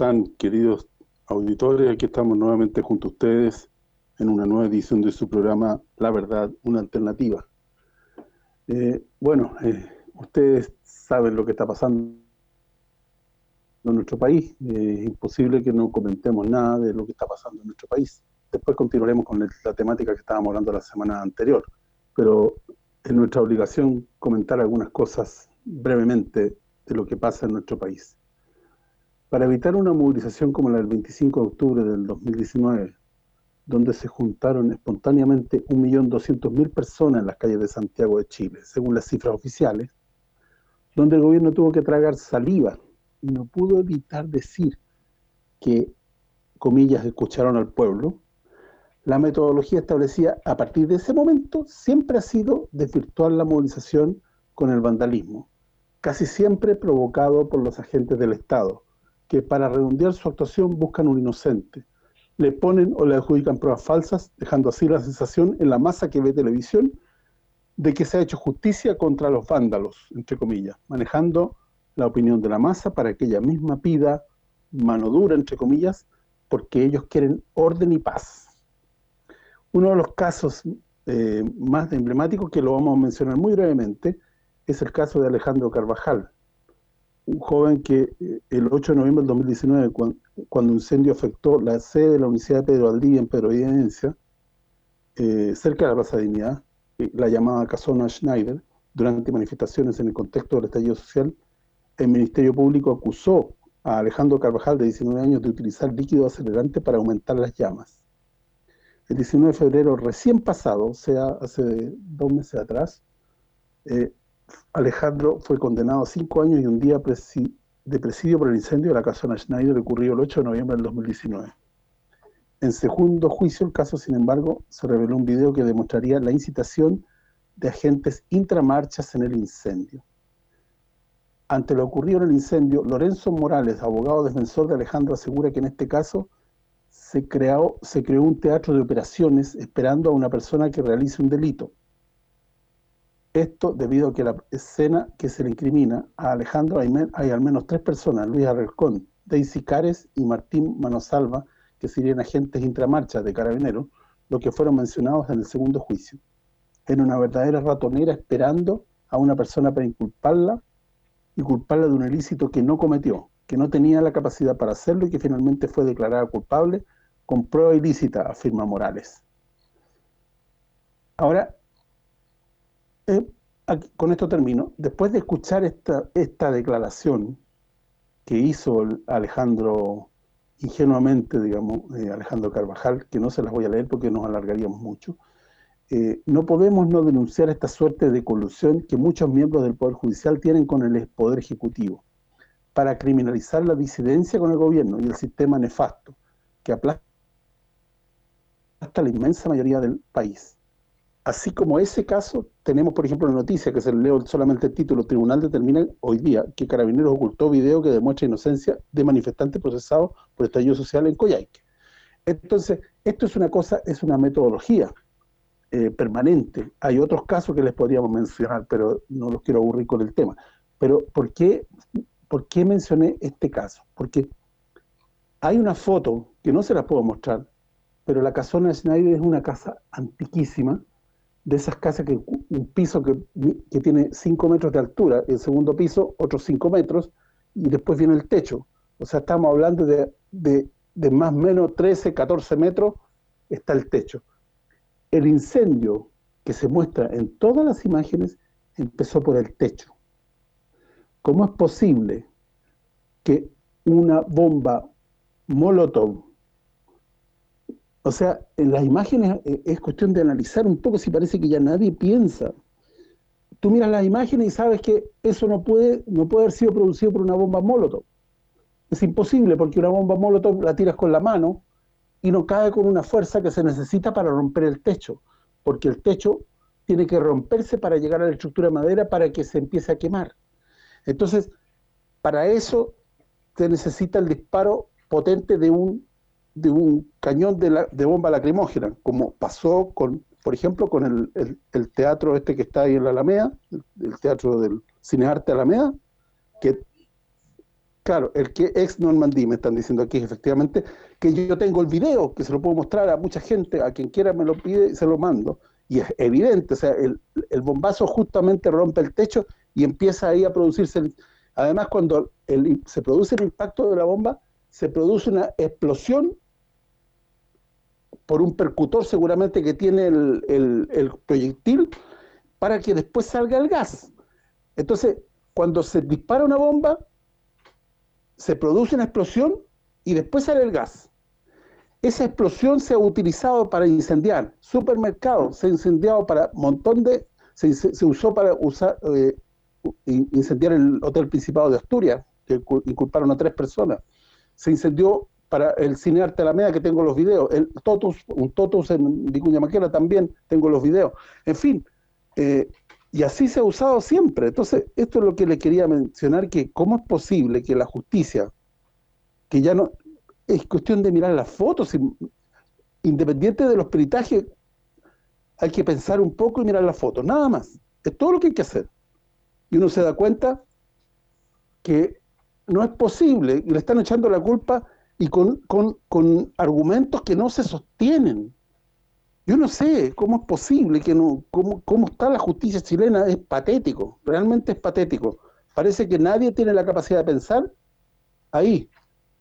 están, queridos auditores? Aquí estamos nuevamente junto a ustedes en una nueva edición de su programa La Verdad, una alternativa. Eh, bueno, eh, ustedes saben lo que está pasando en nuestro país. Eh, es imposible que no comentemos nada de lo que está pasando en nuestro país. Después continuaremos con la temática que estábamos hablando la semana anterior. Pero es nuestra obligación comentar algunas cosas brevemente de lo que pasa en nuestro país. Para evitar una movilización como la del 25 de octubre del 2019, donde se juntaron espontáneamente 1.200.000 personas en las calles de Santiago de Chile, según las cifras oficiales, donde el gobierno tuvo que tragar saliva y no pudo evitar decir que, comillas, escucharon al pueblo, la metodología establecida a partir de ese momento siempre ha sido desvirtuar la movilización con el vandalismo, casi siempre provocado por los agentes del Estado, que para redondear su actuación buscan un inocente. Le ponen o le adjudican pruebas falsas, dejando así la sensación en la masa que ve televisión de que se ha hecho justicia contra los vándalos, entre comillas, manejando la opinión de la masa para que ella misma pida mano dura, entre comillas, porque ellos quieren orden y paz. Uno de los casos eh, más emblemáticos, que lo vamos a mencionar muy brevemente, es el caso de Alejandro Carvajal, un joven que eh, el 8 de noviembre del 2019, cuando, cuando un incendio afectó la sede de la Universidad de Pedro Valdivia en Pedro eh, cerca de la Plaza de Dignidad, eh, la llamada Casona Schneider, durante manifestaciones en el contexto del estallido social, el Ministerio Público acusó a Alejandro Carvajal, de 19 años, de utilizar líquido acelerante para aumentar las llamas. El 19 de febrero recién pasado, o sea, hace dos meses atrás, eh, Alejandro fue condenado a cinco años y un día de presidio por el incendio de la casona Schneider ocurrido el 8 de noviembre del 2019. En segundo juicio, el caso, sin embargo, se reveló un video que demostraría la incitación de agentes intramarchas en el incendio. Ante lo ocurrido en el incendio, Lorenzo Morales, abogado defensor de Alejandro, asegura que en este caso se creó un teatro de operaciones esperando a una persona que realice un delito. Esto debido a que la escena que se le incrimina a Alejandro hay, al menos tres personas, Luis Arrelcón, Daisy Cares y Martín Manosalva, que serían agentes intramarchas de Carabineros, los que fueron mencionados en el segundo juicio. En una verdadera ratonera esperando a una persona para inculparla y culparla de un ilícito que no cometió, que no tenía la capacidad para hacerlo y que finalmente fue declarada culpable con prueba ilícita, afirma Morales. Ahora, eh, con esto termino. Después de escuchar esta, declaración que hizo Alejandro, ingenuamente, digamos, eh, Alejandro Carvajal, que no se las voy a leer porque nos alargaríamos mucho, eh, no podemos no denunciar esta suerte de colusión que muchos miembros del Poder Judicial tienen con el Poder Ejecutivo para criminalizar la disidencia con el gobierno y el sistema nefasto que aplasta la inmensa mayoría del país. Así como ese caso, tenemos por ejemplo la noticia que se leo solamente el título, Tribunal determina hoy día que Carabineros ocultó video que demuestra inocencia de manifestantes procesados por estallido social en Coyhaique. Entonces, esto es una cosa, es una metodología eh, permanente. Hay otros casos que les podríamos mencionar, pero no los quiero aburrir con el tema. Pero, ¿por qué, ¿por qué mencioné este caso? Porque hay una foto, que no se la puedo mostrar, pero la casona de Schneider es una casa antiquísima, de esas casas que un piso que, tiene 5 metros de altura, el segundo piso otros 5 metros, y después viene el techo. O sea, estamos hablando de, de, más o menos 13, 14 metros, está el techo. El incendio que se muestra en todas las imágenes empezó por el techo. ¿Cómo es posible que una bomba Molotov o sea, en las imágenes eh, es cuestión de analizar un poco si parece que ya nadie piensa. Tú miras las imágenes y sabes que eso no puede no puede haber sido producido por una bomba Molotov. Es imposible porque una bomba Molotov la tiras con la mano y no cae con una fuerza que se necesita para romper el techo, porque el techo tiene que romperse para llegar a la estructura de madera para que se empiece a quemar. Entonces, para eso se necesita el disparo potente de un de un cañón de, la, de bomba lacrimógena, como pasó con, por ejemplo, con el, el, teatro este que está ahí en la Alameda, el, teatro del Cinearte Alameda, que Claro, el que ex Normandí me están diciendo aquí efectivamente que yo tengo el video, que se lo puedo mostrar a mucha gente, a quien quiera me lo pide y se lo mando. Y es evidente, o sea, el, bombazo justamente rompe el techo y empieza ahí a producirse. además, cuando se produce el impacto de la bomba, se produce una explosión por un percutor seguramente que tiene el, el proyectil para que después salga el gas. Entonces, cuando se dispara una bomba, se produce una explosión y después sale el gas. Esa explosión se ha utilizado para incendiar supermercados, se ha incendiado para montón de... Se, usó para usar eh, incendiar el Hotel Principado de Asturias, que inculparon a tres personas. Se incendió para el Cine Arte Alameda, que tengo los videos. El Totus, un Totus en Vicuña Maquera también tengo los videos. En fin, eh, y así se ha usado siempre. Entonces, esto es lo que le quería mencionar, que cómo es posible que la justicia, que ya no... Es cuestión de mirar las fotos, independiente de los peritajes, hay que pensar un poco y mirar las fotos, nada más. Es todo lo que hay que hacer. Y uno se da cuenta que no es posible, y le están echando la culpa y con, con, con argumentos que no se sostienen. Yo no sé cómo es posible, que no, cómo, cómo está la justicia chilena, es patético, realmente es patético. Parece que nadie tiene la capacidad de pensar ahí.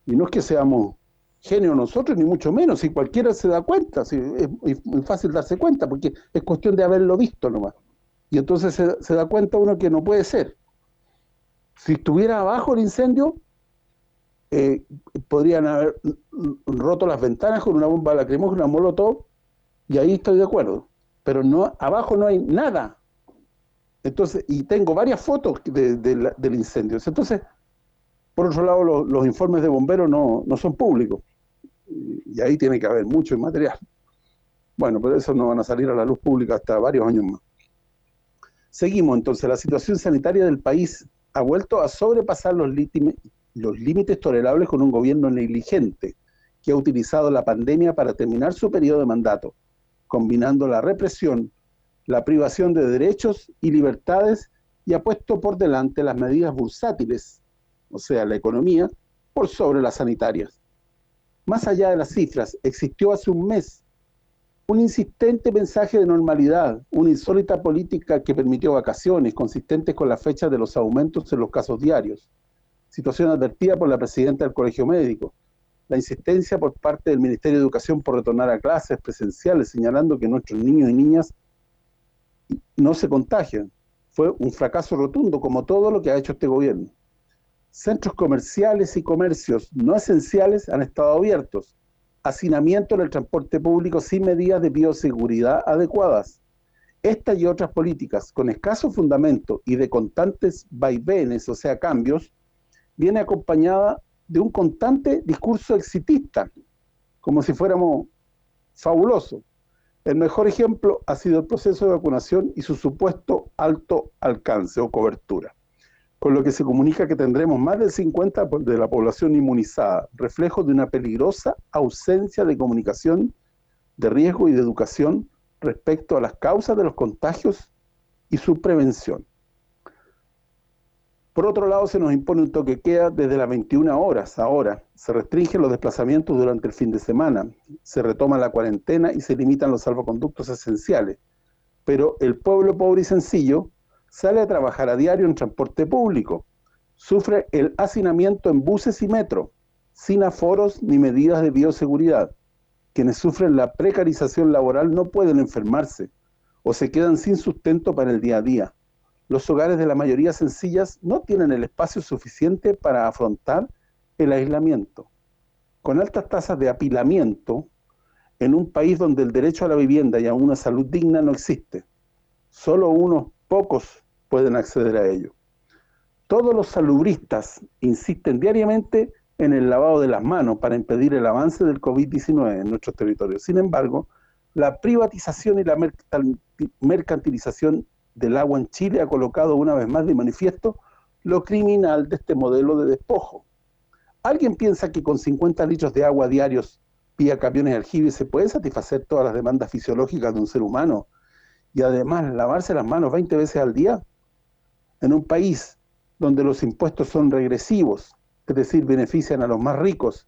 Y no es que seamos genios nosotros, ni mucho menos, si cualquiera se da cuenta, si, es, muy fácil darse cuenta, porque es cuestión de haberlo visto nomás. Y entonces se, da cuenta uno que no puede ser. Si estuviera abajo el incendio, eh, podrían haber roto las ventanas con una bomba lacrimógena, una molotov, y ahí estoy de acuerdo. Pero no abajo no hay nada. Entonces, y tengo varias fotos del incendio. Entonces, por otro lado, los informes de bomberos no, son públicos. Y ahí tiene que haber mucho material. Bueno, pero eso no van a salir a la luz pública hasta varios años más. Seguimos, entonces, la situación sanitaria del país ha vuelto a sobrepasar los, los límites tolerables con un gobierno negligente que ha utilizado la pandemia para terminar su periodo de mandato combinando la represión, la privación de derechos y libertades y ha puesto por delante las medidas bursátiles, o sea, la economía, por sobre las sanitarias. Más allá de las cifras, existió hace un mes un insistente mensaje de normalidad, una insólita política que permitió vacaciones consistentes con la fecha de los aumentos en los casos diarios, situación advertida por la presidenta del Colegio Médico, la insistencia por parte del Ministerio de Educación por retornar a clases presenciales, señalando que nuestros niños y niñas no se contagian. Fue un fracaso rotundo, como todo lo que ha hecho este gobierno. Centros comerciales y comercios no esenciales han estado abiertos. Hacinamiento en el transporte público sin medidas de bioseguridad adecuadas. Esta y otras políticas, con escaso fundamento y de constantes vaivenes, o sea, cambios, viene acompañada de un constante discurso exitista, como si fuéramos fabulosos. El mejor ejemplo ha sido el proceso de vacunación y su supuesto alto alcance o cobertura, con lo que se comunica que tendremos más del 50% de la población inmunizada, reflejo de una peligrosa ausencia de comunicación, de riesgo y de educación respecto a las causas de los contagios y su prevención. Por otro lado, se nos impone un toque queda desde las 21 horas ahora. Se restringen los desplazamientos durante el fin de semana, se retoma la cuarentena y se limitan los salvoconductos esenciales. Pero el pueblo pobre y sencillo sale a trabajar a diario en transporte público, sufre el hacinamiento en buses y metro, sin aforos ni medidas de bioseguridad. Quienes sufren la precarización laboral no pueden enfermarse o se quedan sin sustento para el día a día los hogares de la mayoría sencillas no tienen el espacio suficiente para afrontar el aislamiento. Con altas tasas de apilamiento, en un país donde el derecho a la vivienda y a una salud digna no existe, solo unos pocos pueden acceder a ello. Todos los salubristas insisten diariamente en el lavado de las manos para impedir el avance del COVID-19 en nuestros territorios. Sin embargo, la privatización y la mercantilización del agua en Chile ha colocado una vez más de manifiesto lo criminal de este modelo de despojo. ¿Alguien piensa que con 50 litros de agua diarios vía camiones aljibes se puede satisfacer todas las demandas fisiológicas de un ser humano y además lavarse las manos 20 veces al día? En un país donde los impuestos son regresivos, es decir, benefician a los más ricos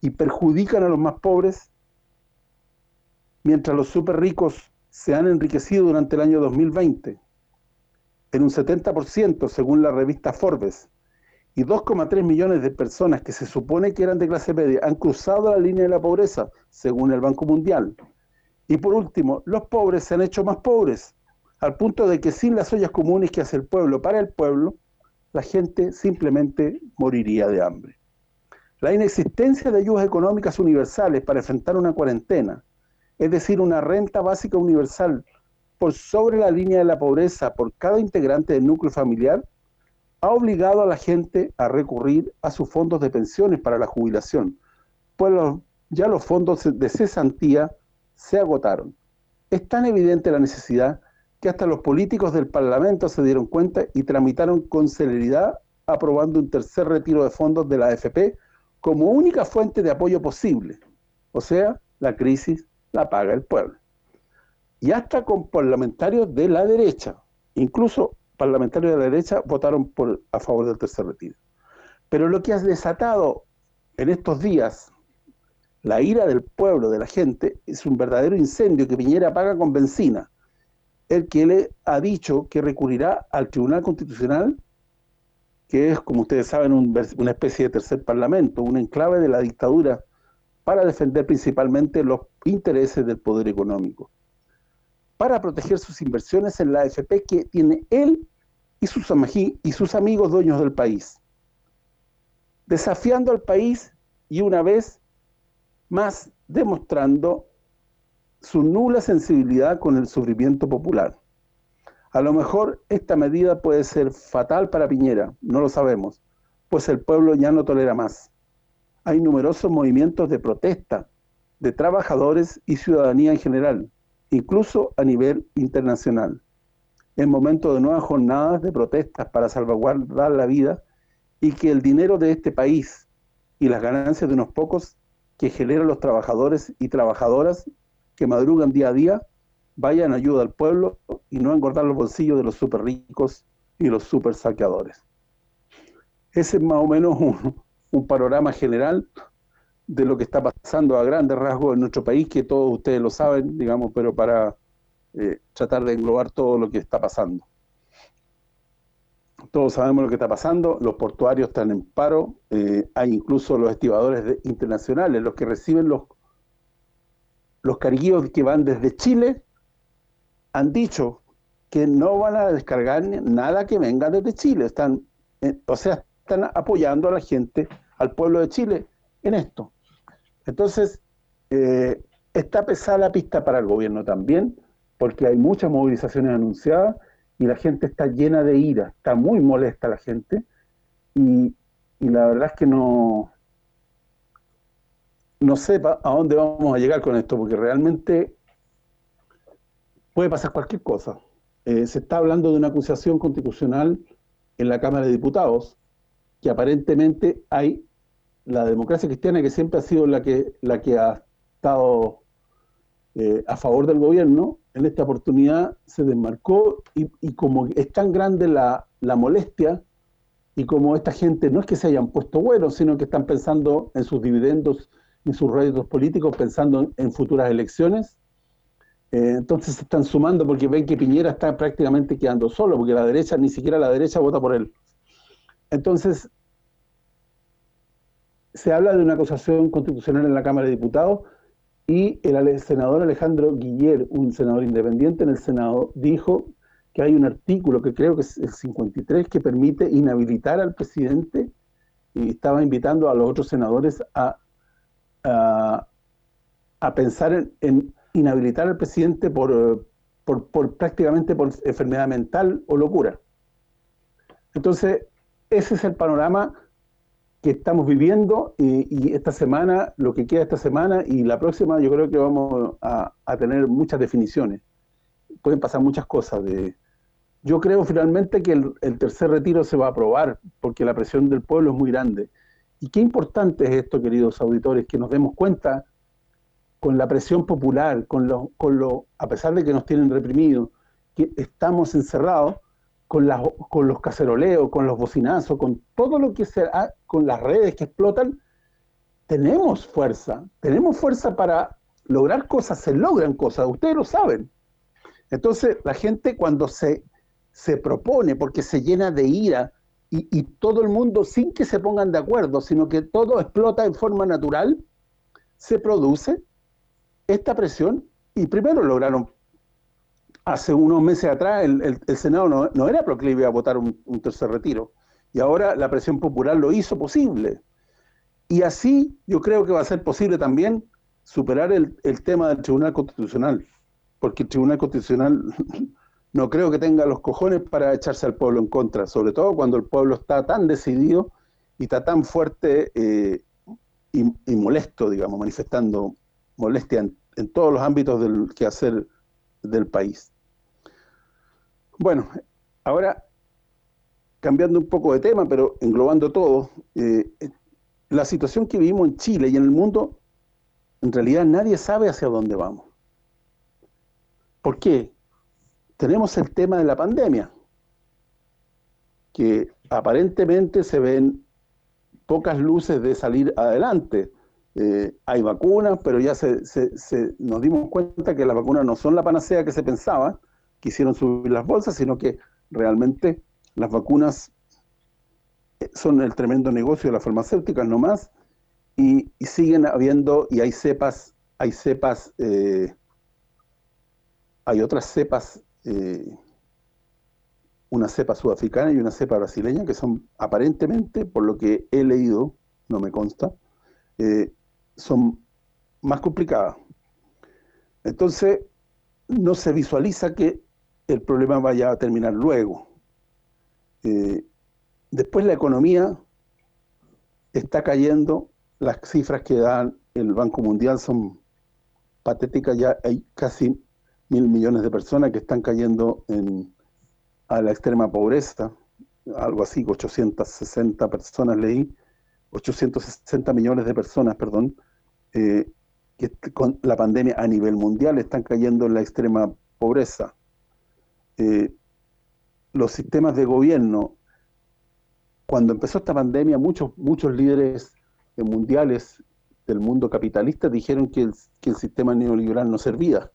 y perjudican a los más pobres, mientras los super ricos se han enriquecido durante el año 2020 en un 70% según la revista Forbes, y 2,3 millones de personas que se supone que eran de clase media han cruzado la línea de la pobreza, según el Banco Mundial. Y por último, los pobres se han hecho más pobres, al punto de que sin las ollas comunes que hace el pueblo para el pueblo, la gente simplemente moriría de hambre. La inexistencia de ayudas económicas universales para enfrentar una cuarentena, es decir, una renta básica universal por sobre la línea de la pobreza por cada integrante del núcleo familiar, ha obligado a la gente a recurrir a sus fondos de pensiones para la jubilación, pues ya los fondos de cesantía se agotaron. Es tan evidente la necesidad que hasta los políticos del Parlamento se dieron cuenta y tramitaron con celeridad aprobando un tercer retiro de fondos de la AFP como única fuente de apoyo posible. O sea, la crisis la paga el pueblo. Y hasta con parlamentarios de la derecha, incluso parlamentarios de la derecha votaron por a favor del tercer retiro. Pero lo que ha desatado en estos días la ira del pueblo, de la gente, es un verdadero incendio que Piñera apaga con benzina el que le ha dicho que recurrirá al Tribunal Constitucional, que es, como ustedes saben, una especie de tercer parlamento, un enclave de la dictadura, para defender principalmente los intereses del poder económico, para proteger sus inversiones en la AFP que tiene él y sus, y sus amigos dueños del país, desafiando al país y una vez más demostrando su nula sensibilidad con el sufrimiento popular. A lo mejor esta medida puede ser fatal para Piñera, no lo sabemos, pues el pueblo ya no tolera más. Hay numerosos movimientos de protesta de trabajadores y ciudadanía en general, incluso a nivel internacional. En momentos de nuevas jornadas de protestas para salvaguardar la vida y que el dinero de este país y las ganancias de unos pocos que generan los trabajadores y trabajadoras que madrugan día a día vayan ayuda al pueblo y no engordar los bolsillos de los super ricos y los super saqueadores. Ese es más o menos un, panorama general de lo que está pasando a grandes rasgos en nuestro país, que todos ustedes lo saben, digamos, pero para eh, tratar de englobar todo lo que está pasando. Todos sabemos lo que está pasando, los portuarios están en paro, eh, hay incluso los estibadores internacionales, los que reciben los los carguillos que van desde Chile han dicho que no van a descargar nada que venga desde Chile. Están, eh, o sea, están apoyando a la gente, al pueblo de Chile, en esto. Entonces, eh, está pesada la pista para el gobierno también, porque hay muchas movilizaciones anunciadas y la gente está llena de ira, está muy molesta la gente, y, la verdad es que no, no sé a dónde vamos a llegar con esto, porque realmente puede pasar cualquier cosa. Eh, se está hablando de una acusación constitucional en la Cámara de Diputados, que aparentemente hay la democracia cristiana que siempre ha sido la que la que ha estado eh, a favor del gobierno, en esta oportunidad se desmarcó y, como es tan grande la, la molestia y como esta gente no es que se hayan puesto buenos, sino que están pensando en sus dividendos y sus réditos políticos pensando en, futuras elecciones. Eh, entonces se están sumando porque ven que Piñera está prácticamente quedando solo, porque la derecha, ni siquiera la derecha vota por él. Entonces, se habla de una acusación constitucional en la Cámara de Diputados y el senador Alejandro Guiller, un senador independiente en el Senado, dijo que hay un artículo, que creo que es el 53, que permite inhabilitar al presidente y estaba invitando a los otros senadores a a, pensar en, inhabilitar al presidente por, por, prácticamente por enfermedad mental o locura. Entonces, ese es el panorama que estamos viviendo y, esta semana, lo que queda esta semana y la próxima yo creo que vamos a, tener muchas definiciones. Pueden pasar muchas cosas. de Yo creo finalmente que el, el, tercer retiro se va a aprobar porque la presión del pueblo es muy grande. Y qué importante es esto, queridos auditores, que nos demos cuenta con la presión popular, con lo, con lo a pesar de que nos tienen reprimidos, que estamos encerrados, con, con los caceroleos, con los bocinazos, con todo lo que se con las redes que explotan, tenemos fuerza, tenemos fuerza para lograr cosas, se logran cosas, ustedes lo saben. Entonces, la gente cuando se, se propone, porque se llena de ira, y, y, todo el mundo, sin que se pongan de acuerdo, sino que todo explota en forma natural, se produce esta presión, y primero lograron, hace unos meses atrás, el, el, Senado no, era proclive a votar un, tercer retiro, y ahora la presión popular lo hizo posible. Y así yo creo que va a ser posible también superar el, el tema del Tribunal Constitucional, porque el Tribunal Constitucional no creo que tenga los cojones para echarse al pueblo en contra, sobre todo cuando el pueblo está tan decidido y está tan fuerte eh, y, y, molesto, digamos, manifestando molestia en, en, todos los ámbitos del quehacer del país. Bueno, ahora cambiando un poco de tema, pero englobando todo, eh, la situación que vivimos en Chile y en el mundo en realidad nadie sabe hacia dónde vamos. ¿Por qué? Tenemos el tema de la pandemia, que aparentemente se ven pocas luces de salir adelante. Eh, hay vacunas, pero ya se, se, se, nos dimos cuenta que las vacunas no son la panacea que se pensaba, quisieron subir las bolsas, sino que realmente las vacunas son el tremendo negocio de las farmacéuticas nomás, y, y, siguen habiendo, y hay cepas, hay cepas, eh, hay otras cepas, eh, una cepa sudafricana y una cepa brasileña, que son aparentemente, por lo que he leído, no me consta, eh, son más complicadas. Entonces, no se visualiza que el problema vaya a terminar luego. después la economía está cayendo las cifras que dan el Banco Mundial son patéticas, ya hay casi mil millones de personas que están cayendo en, a la extrema pobreza, algo así, 860 personas leí, 860 millones de personas, perdón, eh, que con la pandemia a nivel mundial están cayendo en la extrema pobreza. Eh, los sistemas de gobierno, cuando empezó esta pandemia, muchos muchos líderes mundiales del mundo capitalista dijeron que el, que el sistema neoliberal no servía,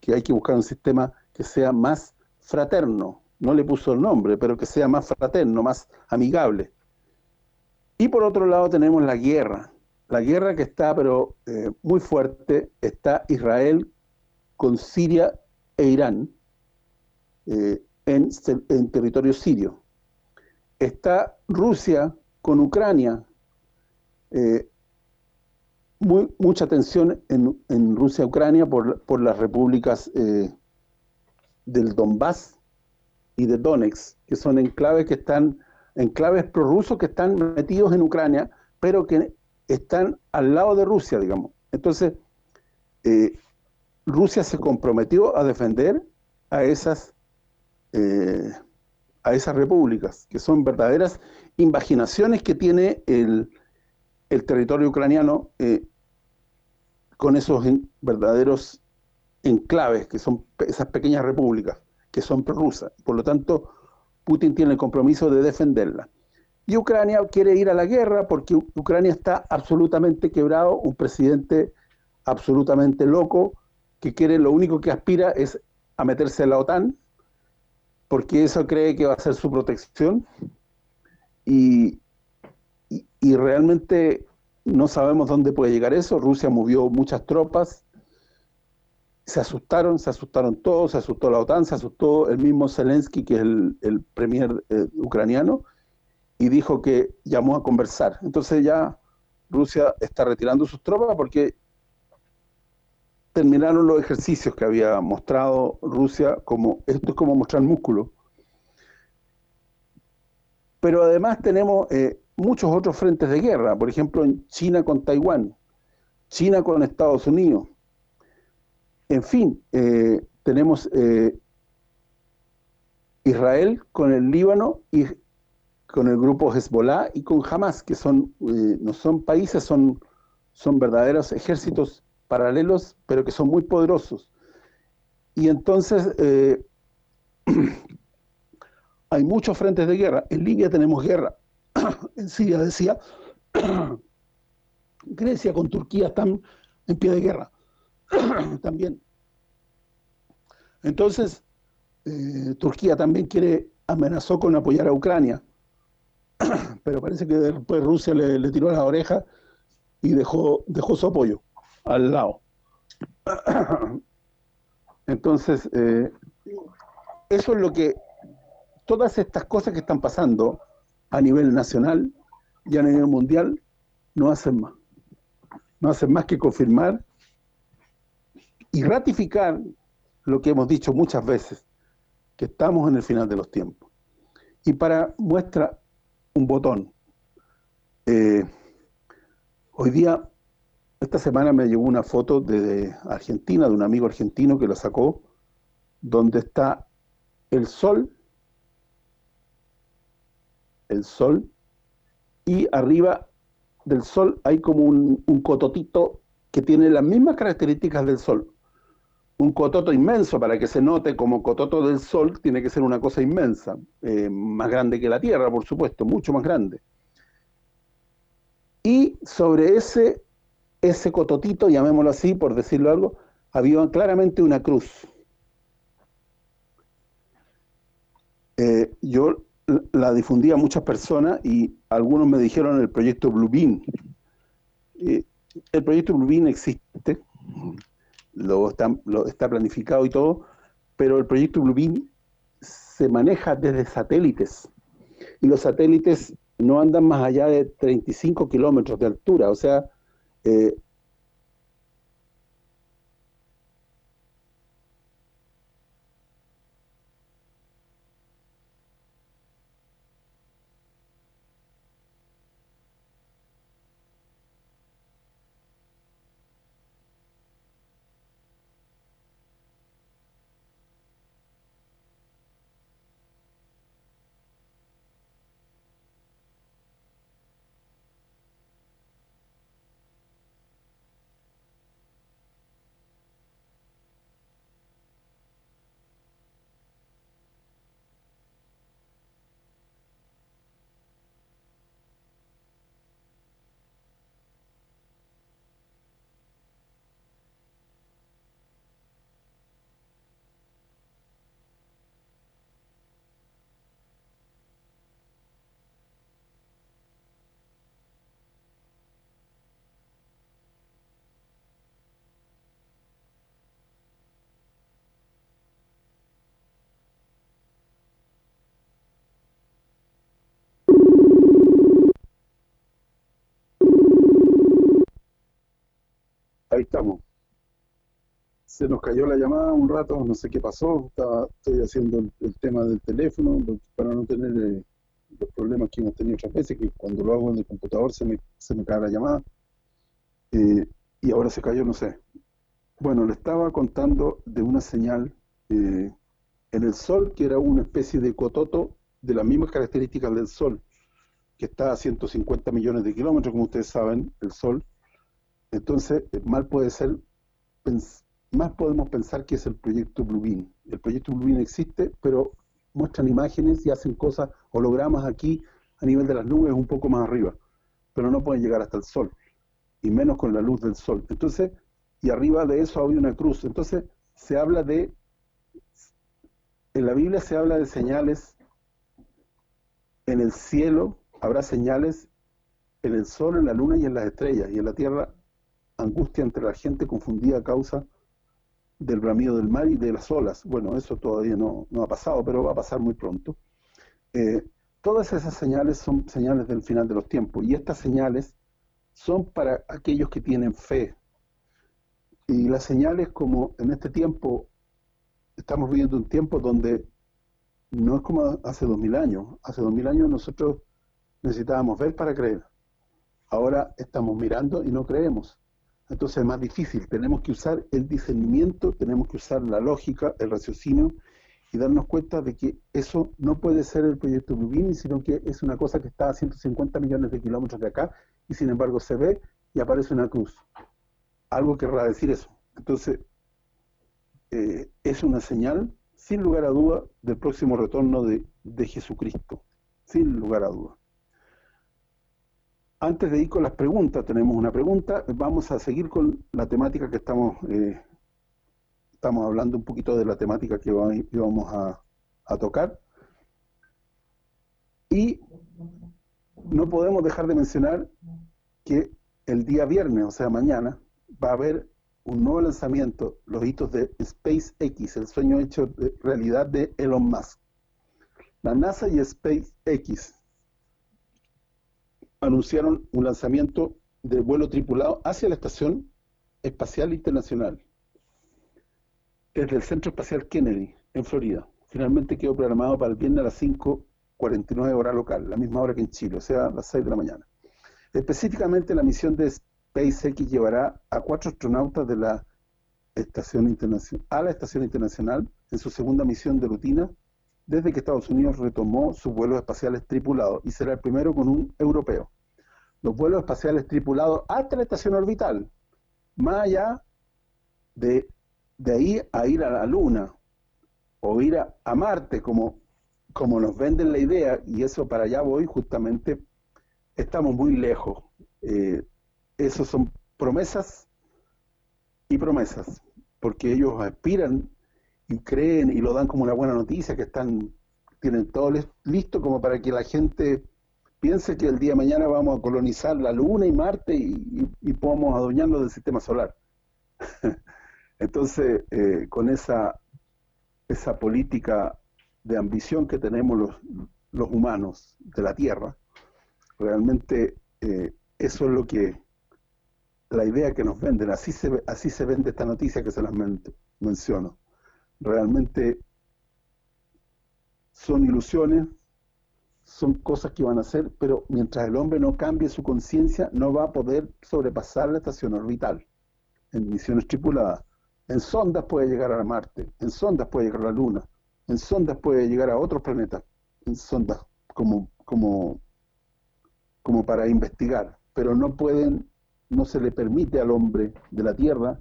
que hay que buscar un sistema que sea más fraterno, no le puso el nombre, pero que sea más fraterno, más amigable. Y por otro lado tenemos la guerra, la guerra que está pero eh, muy fuerte, está Israel con Siria e Irán eh, en, territorio sirio. Está Rusia con Ucrania, eh, muy, mucha tensión en, en Rusia-Ucrania por, por las repúblicas eh, del Donbass y de Donetsk, que son enclaves que están enclaves prorrusos que están metidos en Ucrania, pero que están al lado de Rusia, digamos. Entonces, Rusia se comprometió a defender a esas eh, a esas repúblicas, que son verdaderas invaginaciones que tiene el, el territorio ucraniano eh, con esos verdaderos enclaves, que son esas pequeñas repúblicas, que son prorrusas. Por lo tanto, Putin tiene el compromiso de defenderla. Y Ucrania quiere ir a la guerra porque Ucrania está absolutamente quebrado, un presidente absolutamente loco, que quiere, lo único que aspira es a meterse en la OTAN, porque eso cree que va a ser su protección, y, y, realmente no sabemos dónde puede llegar eso. Rusia movió muchas tropas, se asustaron, se asustaron todos, se asustó la OTAN, se asustó el mismo Zelensky, que es el, el premier eh, ucraniano, y dijo que llamó a conversar. Entonces ya Rusia está retirando sus tropas porque terminaron los ejercicios que había mostrado Rusia, como esto es como mostrar músculo. Pero además tenemos eh, muchos otros frentes de guerra, por ejemplo, en China con Taiwán, China con Estados Unidos. En fin, eh, tenemos eh, Israel con el Líbano y con el grupo Hezbollah y con Hamas, que son no son países, son son verdaderos ejércitos paralelos, pero que son muy poderosos. Y entonces hay muchos frentes de guerra. En Libia tenemos guerra. en Siria decía, Grecia con Turquía están en pie de guerra. también. Entonces, eh, Turquía también quiere, amenazó con apoyar a Ucrania. Pero parece que después Rusia le, tiró la oreja y dejó, dejó su apoyo al lado. Entonces, eh, eso es lo que, todas estas cosas que están pasando a nivel nacional y a nivel mundial, no hacen más. No hacen más que confirmar y ratificar lo que hemos dicho muchas veces, que estamos en el final de los tiempos. Y para muestra un botón. Eh, hoy día, esta semana me llegó una foto de Argentina, de un amigo argentino que lo sacó, donde está el sol, el sol, y arriba del sol hay como un, cototito que tiene las mismas características del sol. Un cototo inmenso, para que se note como cototo del sol, tiene que ser una cosa inmensa, eh, más grande que la Tierra, por supuesto, mucho más grande. Y sobre ese, ese cototito, llamémoslo así, por decirlo algo, había claramente una cruz. Eh, yo la difundí a muchas personas y algunos me dijeron el proyecto Bluebeam. Eh, el proyecto Bluebeam existe, lo está, lo está planificado y todo, pero el proyecto Bluebeam se maneja desde satélites y los satélites no andan más allá de 35 kilómetros de altura, o sea, eh, Ahí Se nos cayó la llamada un rato, no sé qué pasó. estoy haciendo el, tema del teléfono para no tener eh, los problemas que hemos tenido otras veces, que cuando lo hago en el computador se me, se me cae la llamada. Eh, y ahora se cayó, no sé. Bueno, le estaba contando de una señal eh, en el Sol, que era una especie de cototo de las mismas características del Sol, que está a 150 millones de kilómetros, como ustedes saben, el Sol, entonces, eh, mal puede ser, más podemos pensar que es el proyecto Bluebeam. El proyecto Bluebeam existe, pero muestran imágenes y hacen cosas, hologramas aquí a nivel de las nubes un poco más arriba, pero no pueden llegar hasta el sol, y menos con la luz del sol. Entonces, y arriba de eso hay una cruz. Entonces, se habla de, en la Biblia se habla de señales en el cielo, habrá señales en el sol, en la luna y en las estrellas, y en la tierra angustia entre la gente confundida a causa del bramido del mar y de las olas. Bueno, eso todavía no, ha pasado, pero va a pasar muy pronto. Eh, todas esas señales son señales del final de los tiempos, y estas señales son para aquellos que tienen fe. Y las señales como en este tiempo, estamos viviendo un tiempo donde no es como hace dos mil años. Hace dos mil años nosotros necesitábamos ver para creer. Ahora estamos mirando y no creemos. Entonces es más difícil, tenemos que usar el discernimiento, tenemos que usar la lógica, el raciocinio y darnos cuenta de que eso no puede ser el proyecto Bluebeam, sino que es una cosa que está a 150 millones de kilómetros de acá y sin embargo se ve y aparece una cruz. Algo querrá decir eso. Entonces, eh, es una señal sin lugar a duda, del próximo retorno de, Jesucristo, sin lugar a duda. Antes de ir con las preguntas, tenemos una pregunta, vamos a seguir con la temática que estamos eh, estamos hablando un poquito de la temática que vamos a, a tocar. Y no podemos dejar de mencionar que el día viernes, o sea mañana, va a haber un nuevo lanzamiento, los hitos de SpaceX, el sueño hecho de realidad de Elon Musk. La NASA y SpaceX anunciaron un lanzamiento de vuelo tripulado hacia la Estación Espacial Internacional, desde el Centro Espacial Kennedy, en Florida. Finalmente quedó programado para el viernes a las 5.49 hora local, la misma hora que en Chile, o sea, a las 6 de la mañana. Específicamente la misión de SpaceX llevará a cuatro astronautas de la estación internacional a la estación internacional en su segunda misión de rutina desde que Estados Unidos retomó sus vuelos espaciales tripulados y será el primero con un europeo. Los vuelos espaciales tripulados hasta la estación orbital, más allá de, de ahí a ir a la Luna o ir a, Marte, como, como nos venden la idea, y eso para allá voy justamente, estamos muy lejos. Eh, esos son promesas y promesas, porque ellos aspiran y creen y lo dan como una buena noticia, que están tienen todo listo como para que la gente piense que el día de mañana vamos a colonizar la Luna y Marte y, y, podamos adueñarnos del sistema solar. Entonces, eh, con esa esa política de ambición que tenemos los, los humanos de la Tierra, realmente eh, eso es lo que la idea que nos venden, así se así se vende esta noticia que se las menciono. Realmente son ilusiones, son cosas que van a hacer, pero mientras el hombre no cambie su conciencia, no va a poder sobrepasar la estación orbital en misiones tripuladas. En sondas puede llegar a Marte, en sondas puede llegar a la Luna, en sondas puede llegar a otros planetas, en sondas como como como para investigar, pero no pueden no se le permite al hombre de la Tierra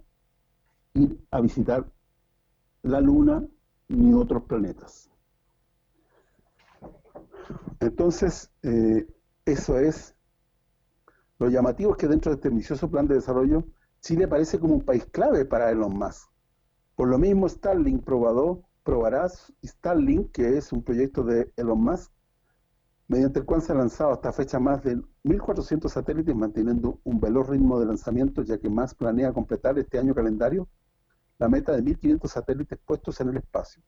ir a visitar la Luna ni otros planetas. Entonces, eh, eso es lo llamativo es que dentro de este ambicioso plan de desarrollo Chile aparece como un país clave para Elon Musk. Por lo mismo, Starlink probado, probará Starlink, que es un proyecto de Elon Musk, mediante el cual se ha lanzado hasta fecha más de 1.400 satélites, manteniendo un veloz ritmo de lanzamiento, ya que Musk planea completar este año calendario la meta de 1.500 satélites puestos en el espacio.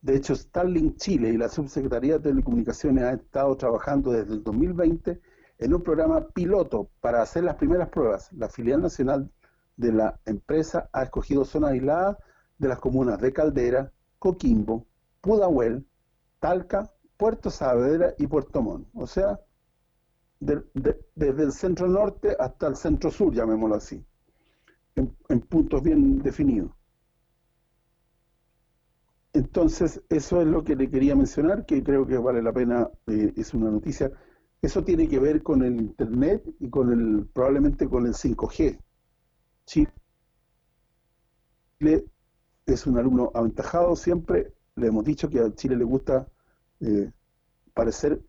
De hecho, Starlink Chile y la Subsecretaría de Telecomunicaciones han estado trabajando desde el 2020 en un programa piloto para hacer las primeras pruebas. La filial nacional de la empresa ha escogido zonas aisladas de las comunas de Caldera, Coquimbo, Pudahuel, Talca, Puerto Saavedra y Puerto Montt. O sea, desde el centro norte hasta el centro sur, llamémoslo así, en, puntos bien definidos. Entonces, eso es lo que le quería mencionar, que creo que vale la pena, eh, es una noticia eso tiene que ver con el Internet y con el probablemente con el 5G. Chile es un alumno aventajado siempre. Le hemos dicho que a Chile le gusta eh, parecer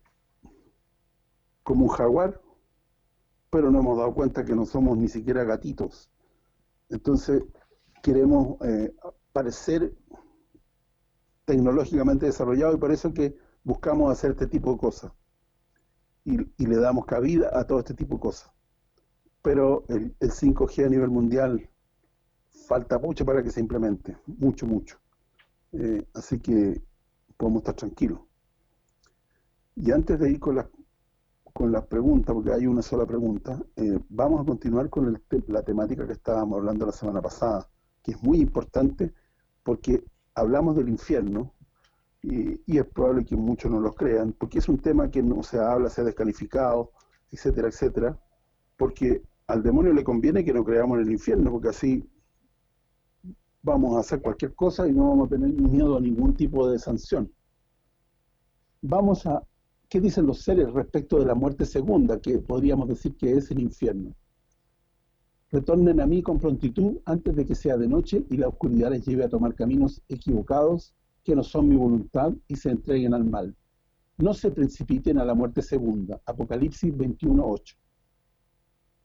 como un jaguar, pero no hemos dado cuenta que no somos ni siquiera gatitos. Entonces, queremos eh, parecer tecnológicamente desarrollados y por eso que buscamos hacer este tipo de cosas y, le damos cabida a todo este tipo de cosas. Pero el, 5G a nivel mundial falta mucho para que se implemente, mucho, mucho. Eh, así que podemos estar tranquilos. Y antes de ir con la con las preguntas, porque hay una sola pregunta, eh, vamos a continuar con la temática que estábamos hablando la semana pasada, que es muy importante porque hablamos del infierno, y, es probable que muchos no lo crean, porque es un tema que no se habla, se ha descalificado, etcétera, etcétera, porque al demonio le conviene que no creamos en el infierno, porque así vamos a hacer cualquier cosa y no vamos a tener miedo a ningún tipo de sanción. Vamos a, ¿qué dicen los seres respecto de la muerte segunda, que podríamos decir que es el infierno? Retornen a mí con prontitud antes de que sea de noche y la oscuridad les lleve a tomar caminos equivocados que no son mi voluntad y se entreguen al mal. No se precipiten a la muerte segunda. Apocalipsis 21.8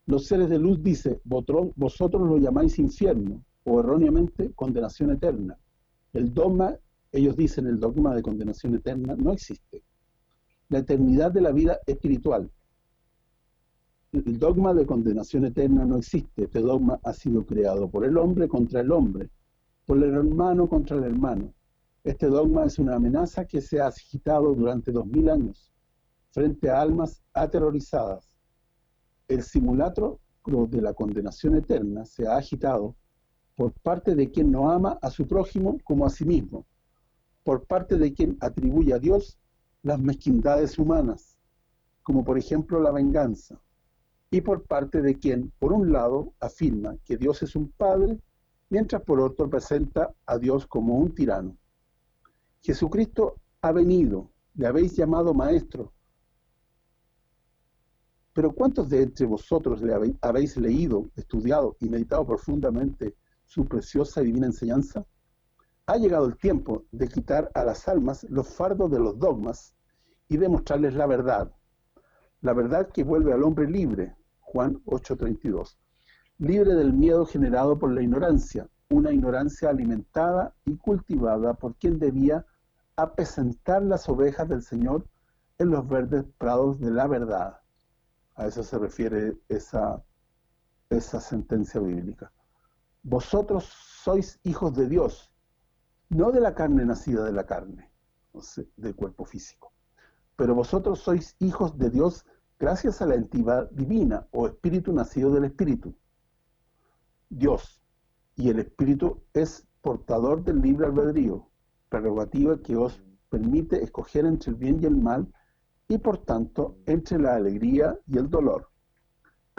Los seres de luz dice, vosotros lo llamáis infierno, o erróneamente condenación eterna. El dogma, ellos dicen el dogma de condenación eterna, no existe. La eternidad de la vida espiritual, el dogma de condenación eterna no existe. Este dogma ha sido creado por el hombre contra el hombre, por el hermano contra el hermano. Este dogma es una amenaza que se ha agitado durante dos mil años frente a almas aterrorizadas. El simulacro de la condenación eterna se ha agitado por parte de quien no ama a su prójimo como a sí mismo, por parte de quien atribuye a Dios las mezquindades humanas, como por ejemplo la venganza, y por parte de quien, por un lado, afirma que Dios es un padre, mientras por otro presenta a Dios como un tirano. Jesucristo ha venido, le habéis llamado maestro, pero ¿cuántos de entre vosotros le habéis, leído, estudiado y meditado profundamente su preciosa y divina enseñanza? Ha llegado el tiempo de quitar a las almas los fardos de los dogmas y de mostrarles la verdad, la verdad que vuelve al hombre libre, Juan 8:32. Libre del miedo generado por la ignorancia, una ignorancia alimentada y cultivada por quien debía apesentar las ovejas del Señor en los verdes prados de la verdad. A eso se refiere esa sentencia bíblica. Vosotros sois hijos de Dios, no de la carne nacida de la carne, del cuerpo físico. Pero vosotros sois hijos de Dios gracias a la entidad divina o espíritu nacido del espíritu. Dios y el espíritu es portador del libre albedrío, prerrogativa que os permite escoger entre el bien y el mal y por tanto entre la alegría y el dolor.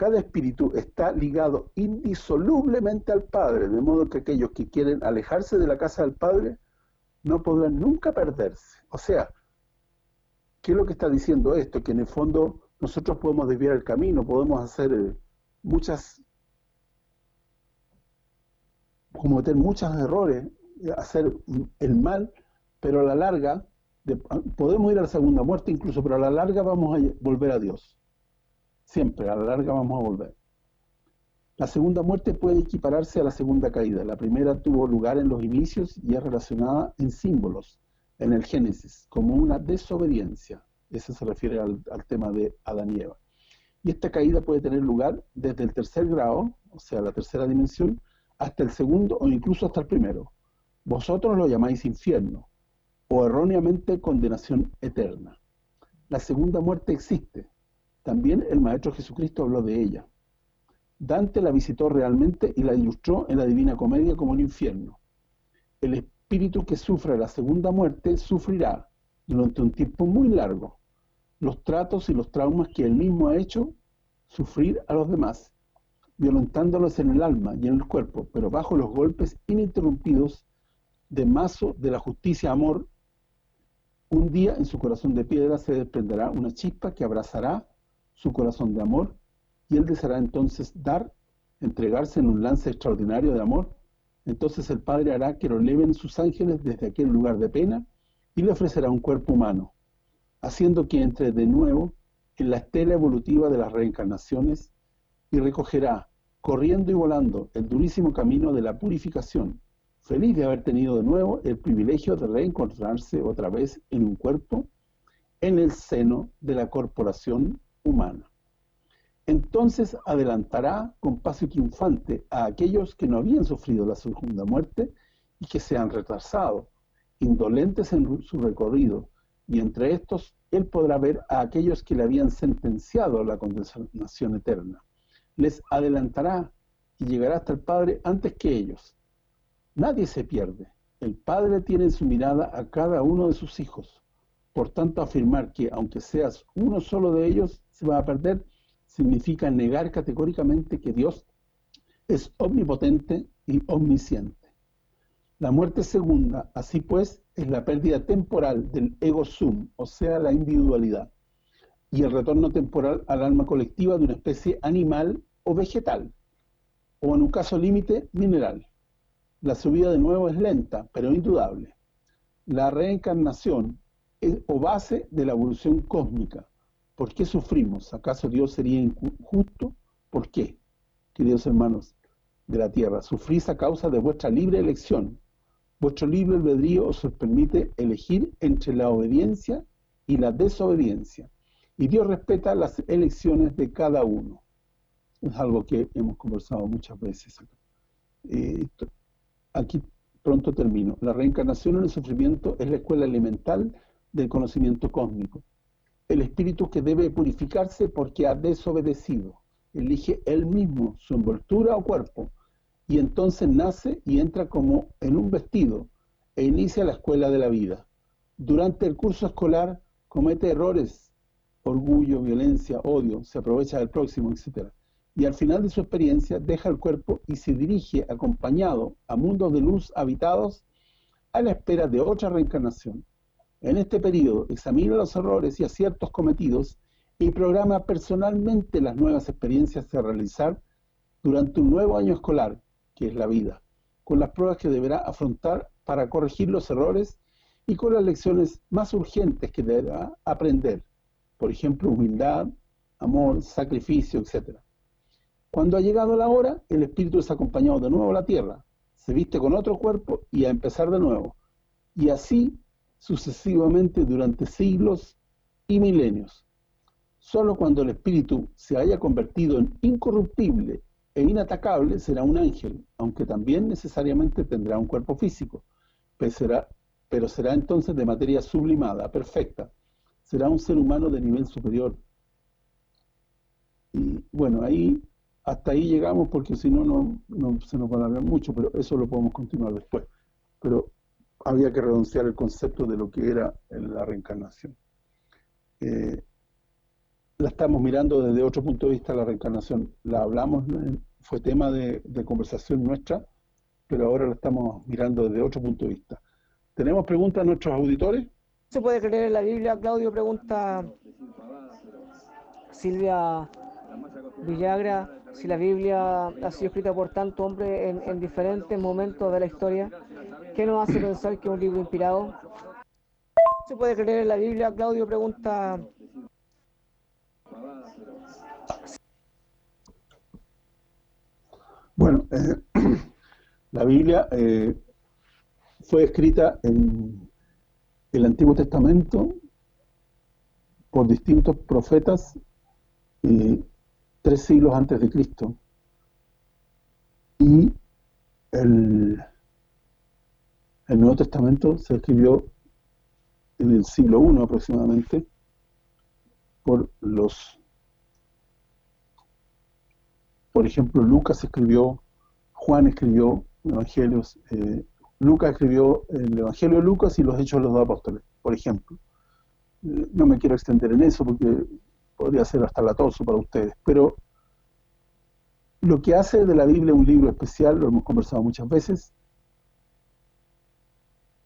Cada espíritu está ligado indisolublemente al Padre, de modo que aquellos que quieren alejarse de la casa del Padre no podrán nunca perderse. O sea, ¿qué es lo que está diciendo esto? Que en el fondo nosotros podemos desviar el camino, podemos hacer eh, muchas, cometer muchos errores, hacer el mal, pero a la larga, podemos ir a la segunda muerte incluso, pero a la larga vamos a volver a Dios. Siempre, a la larga vamos a volver. La segunda muerte puede equipararse a la segunda caída. La primera tuvo lugar en los inicios y es relacionada en símbolos, en el Génesis, como una desobediencia. Ese se refiere al, tema de Adán y Eva. Y esta caída puede tener lugar desde el tercer grado, o sea, la tercera dimensión, hasta el segundo o incluso hasta el primero. Vosotros lo llamáis infierno, o erróneamente condenación eterna. La segunda muerte existe. También el Maestro Jesucristo habló de ella. Dante la visitó realmente y la ilustró en la Divina Comedia como el infierno. El espíritu que sufre la segunda muerte sufrirá durante un tiempo muy largo, los tratos y los traumas que él mismo ha hecho sufrir a los demás, violentándolos en el alma y en el cuerpo, pero bajo los golpes ininterrumpidos de mazo de la justicia amor, un día en su corazón de piedra se desprenderá una chispa que abrazará su corazón de amor y él deseará entonces dar, entregarse en un lance extraordinario de amor, entonces el Padre hará que lo eleven sus ángeles desde aquel lugar de pena y le ofrecerá un cuerpo humano, haciendo que entre de nuevo en la estela evolutiva de las reencarnaciones y recogerá, corriendo y volando, el durísimo camino de la purificación, feliz de haber tenido de nuevo el privilegio de reencontrarse otra vez en un cuerpo en el seno de la corporación humana. Entonces adelantará con paso triunfante a aquellos que no habían sufrido la segunda muerte y que se han retrasado, indolentes en su recorrido, y entre estos él podrá ver a aquellos que le habían sentenciado a la condenación eterna. Les adelantará y llegará hasta el Padre antes que ellos. Nadie se pierde. El Padre tiene en su mirada a cada uno de sus hijos. Por tanto, afirmar que, aunque seas uno solo de ellos, se va a perder, significa negar categóricamente que Dios es omnipotente y omnisciente. La muerte segunda, así pues, es la pérdida temporal del ego sum, o sea, la individualidad, y el retorno temporal al alma colectiva de una especie animal o vegetal. o en un caso límite, mineral. La subida de nuevo es lenta, pero indudable. La reencarnación o base de la evolución cósmica. ¿Por qué sufrimos? ¿Acaso Dios sería injusto? ¿Por qué? Queridos hermanos de la tierra, sufrís a causa de vuestra libre elección. Vuestro libre albedrío os permite elegir entre la obediencia y la desobediencia. Y Dios respeta las elecciones de cada uno. Es algo que hemos conversado muchas veces. Eh, aquí pronto termino. La reencarnación en el sufrimiento es la escuela elemental del conocimiento cósmico. El espíritu que debe purificarse porque ha desobedecido. Elige él mismo su envoltura o cuerpo y entonces nace y entra como en un vestido e inicia la escuela de la vida. Durante el curso escolar comete errores, orgullo, violencia, odio, se aprovecha del próximo, etcétera y al final de su experiencia deja el cuerpo y se dirige acompañado a mundos de luz habitados a la espera de otra reencarnación. En este periodo examina los errores y aciertos cometidos y programa personalmente las nuevas experiencias a realizar durante un nuevo año escolar, que es la vida, con las pruebas que deberá afrontar para corregir los errores y con las lecciones más urgentes que deberá aprender, por ejemplo, humildad, amor, sacrificio, etcétera. Cuando ha llegado la hora, el espíritu es acompañado de nuevo a la tierra, se viste con otro cuerpo y a empezar de nuevo. Y así sucesivamente durante siglos y milenios. Solo cuando el espíritu se haya convertido en incorruptible e inatacable será un ángel, aunque también necesariamente tendrá un cuerpo físico, pero será, entonces de materia sublimada, perfecta. Será un ser humano de nivel superior. Y bueno, ahí hasta ahí llegamos porque si no, no, se nos va a alargar mucho, pero eso lo podemos continuar después. Pero había que renunciar el concepto de lo que era la reencarnación. Eh, la estamos mirando desde otro punto de vista, la reencarnación. La hablamos, fue tema de, de conversación nuestra, pero ahora la estamos mirando desde otro punto de vista. ¿Tenemos preguntas a nuestros auditores? ¿Se puede creer en la Biblia? Claudio pregunta Silvia Villagra, si la Biblia ha sido escrita por tanto hombre en, diferentes momentos de la historia, ¿qué nos hace pensar que es un libro inspirado? ¿Se puede creer en la Biblia? Claudio pregunta. Bueno, eh, la Biblia eh, fue escrita en el Antiguo Testamento por distintos profetas y tres siglos antes de Cristo. Y el, Nuevo Testamento se escribió en el siglo I aproximadamente por los por ejemplo Lucas escribió Juan escribió evangelios eh, Lucas escribió el Evangelio de Lucas y los Hechos de los Apóstoles por ejemplo eh, no me quiero extender en eso porque podría ser hasta latoso para ustedes, pero lo que hace de la Biblia un libro especial, lo hemos conversado muchas veces,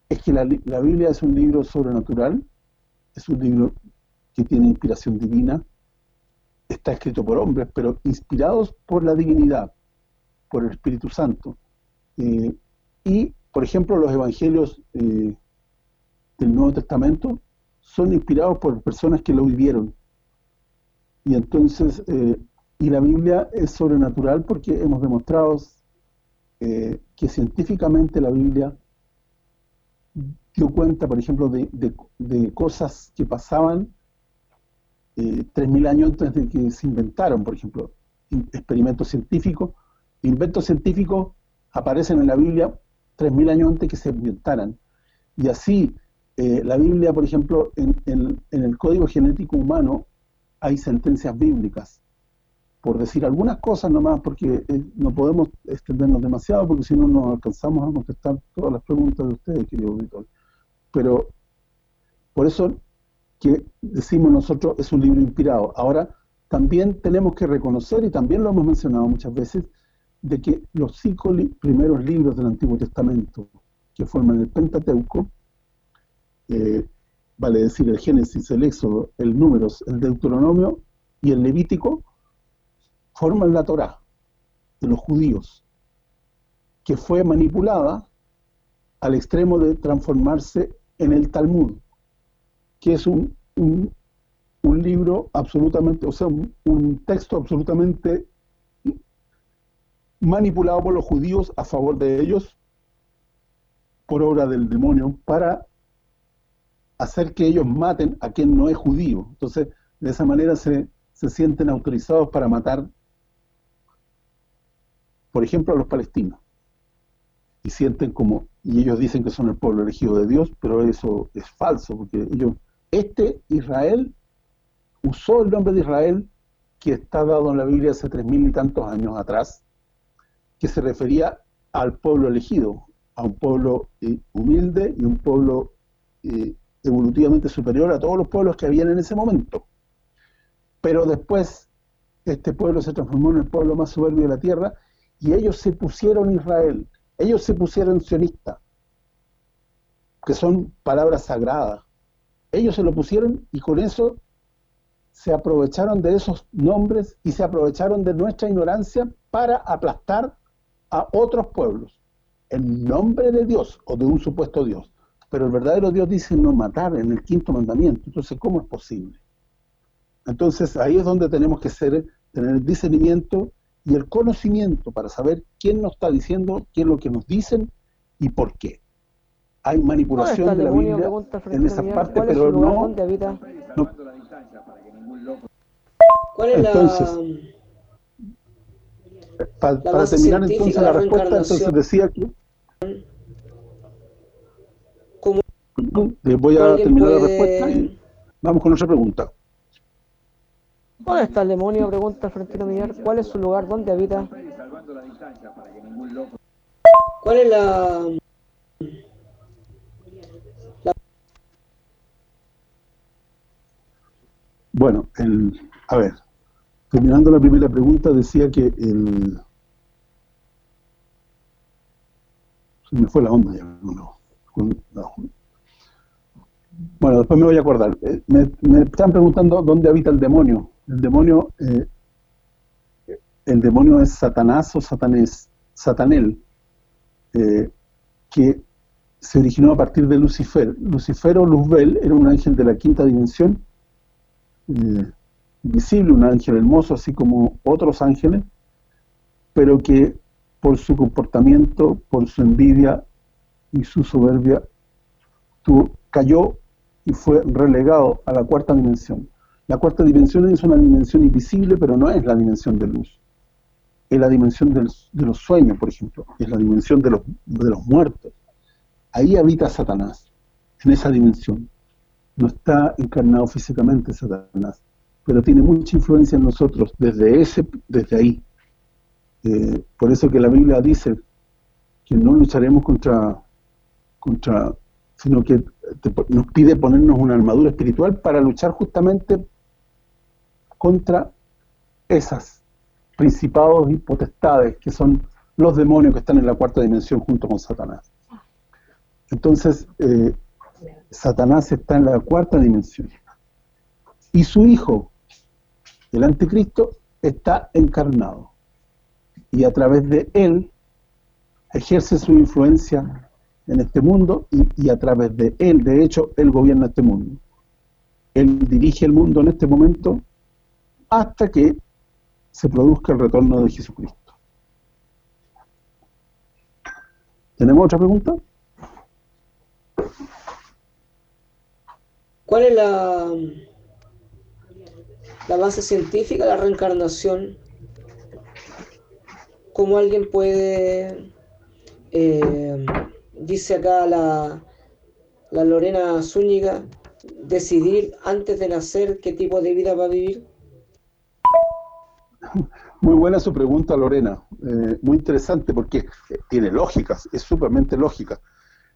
es que la, Biblia es un libro sobrenatural, es un libro que tiene inspiración divina, está escrito por hombres, pero inspirados por la divinidad, por el Espíritu Santo. Eh, y, por ejemplo, los evangelios eh, del Nuevo Testamento son inspirados por personas que lo vivieron, y entonces, eh, y la Biblia es sobrenatural porque hemos demostrado eh, que científicamente la Biblia dio cuenta, por ejemplo, de, cosas que pasaban eh, 3.000 años antes de que se inventaron, por ejemplo, experimentos científicos. Inventos científicos aparecen en la Biblia 3.000 años antes que se inventaran. Y así, eh, la Biblia, por ejemplo, en, en el código genético humano hay sentencias bíblicas, por decir algunas cosas nomás, porque eh, no podemos extendernos demasiado, porque si no nos alcanzamos a contestar todas las preguntas de ustedes, querido auditor. Pero por eso que decimos nosotros es un libro inspirado. Ahora, también tenemos que reconocer, y también lo hemos mencionado muchas veces, de que los cinco primeros libros del Antiguo Testamento que forman el Pentateuco, eh, vale decir el Génesis, el Éxodo, el Números, el Deuteronomio y el Levítico, forman la Torá. de los judíos, que fue manipulada al extremo de transformarse en el Talmud, que es un, un, libro absolutamente, o sea, un, texto absolutamente manipulado por los judíos a favor de ellos, por obra del demonio, para hacer que ellos maten a quien no es judío. Entonces, de esa manera se, se sienten autorizados para matar, por ejemplo, a los palestinos. Y sienten como, y ellos dicen que son el pueblo elegido de Dios, pero eso es falso, porque ellos, este Israel usó el nombre de Israel, que está dado en la Biblia hace tres mil y tantos años atrás, que se refería al pueblo elegido, a un pueblo eh, humilde y un pueblo eh, evolutivamente superior a todos los pueblos que habían en ese momento. Pero después este pueblo se transformó en el pueblo más soberbio de la tierra y ellos se pusieron Israel, ellos se pusieron sionista, que son palabras sagradas. Ellos se lo pusieron y con eso se aprovecharon de esos nombres y se aprovecharon de nuestra ignorancia para aplastar a otros pueblos en nombre de Dios o de un supuesto Dios. Pero el verdadero Dios dice no matar en el quinto mandamiento. Entonces, ¿cómo es posible? Entonces, ahí es donde tenemos que ser, tener el discernimiento y el conocimiento para saber quién nos está diciendo, qué es lo que nos dicen y por qué. Hay manipulación de la Biblia en esa parte, pero no, no, ¿Cuál es entonces, la, para, para terminar entonces la, respuesta, entonces decía que voy a terminar la respuesta y vamos con otra pregunta. ¿Dónde está el demonio? Pregunta Florentino Millar. ¿Cuál es su lugar? ¿Dónde habita? ¿Cuál es la... Bueno, el, a ver, terminando la primera pregunta, decía que el... Se me fue la onda ya, no, no. Bueno, después me voy a acordar. Eh, me, están preguntando dónde habita el demonio. El demonio eh, el demonio es Satanás o Satanés, Satanel, eh, que se originó a partir de Lucifer. Lucifer o Luzbel era un ángel de la quinta dimensión, visible, un ángel hermoso, así como otros ángeles, pero que por su comportamiento, por su envidia y su soberbia, cayó y fue relegado a la cuarta dimensión. La cuarta dimensión es una dimensión invisible, pero no es la dimensión de luz. Es la dimensión de los sueños, por ejemplo. Es la dimensión de los, de los muertos. Ahí habita Satanás, en esa dimensión. No está encarnado físicamente Satanás, pero tiene mucha influencia en nosotros desde ese desde ahí. Eh, por eso que la Biblia dice que no lucharemos contra contra sino que nos pide ponernos una armadura espiritual para luchar justamente contra esas principados y potestades que son los demonios que están en la cuarta dimensión junto con Satanás. Entonces, eh, Satanás está en la cuarta dimensión. Y su hijo, el anticristo, está encarnado. Y a través de él ejerce su influencia en este mundo y, a través de él, de hecho, él gobierna este mundo. Él dirige el mundo en este momento hasta que se produzca el retorno de Jesucristo. ¿Tenemos otra pregunta? ¿Cuál es la, la base científica de la reencarnación? ¿Cómo alguien puede eh, dice acá la, la Lorena Zúñiga, decidir antes de nacer qué tipo de vida va a vivir? Muy buena su pregunta, Lorena. Eh, muy interesante porque tiene lógica, es súpermente lógica.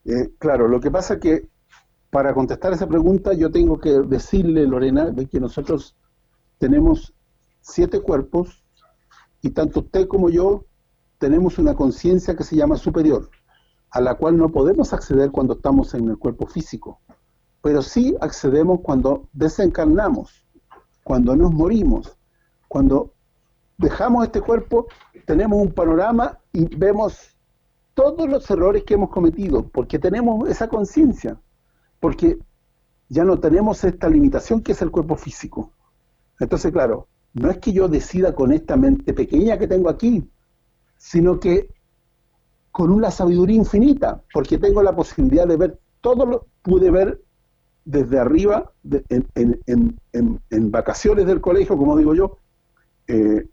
Eh, claro, lo que pasa que para contestar esa pregunta yo tengo que decirle, Lorena, de que nosotros tenemos siete cuerpos y tanto usted como yo tenemos una conciencia que se llama superior a la cual no podemos acceder cuando estamos en el cuerpo físico, pero sí accedemos cuando desencarnamos, cuando nos morimos, cuando dejamos este cuerpo, tenemos un panorama y vemos todos los errores que hemos cometido, porque tenemos esa conciencia, porque ya no tenemos esta limitación que es el cuerpo físico. Entonces, claro, no es que yo decida con esta mente pequeña que tengo aquí, sino que con una sabiduría infinita, porque tengo la posibilidad de ver todo lo pude ver desde arriba, en, vacaciones del colegio, como digo yo, eh,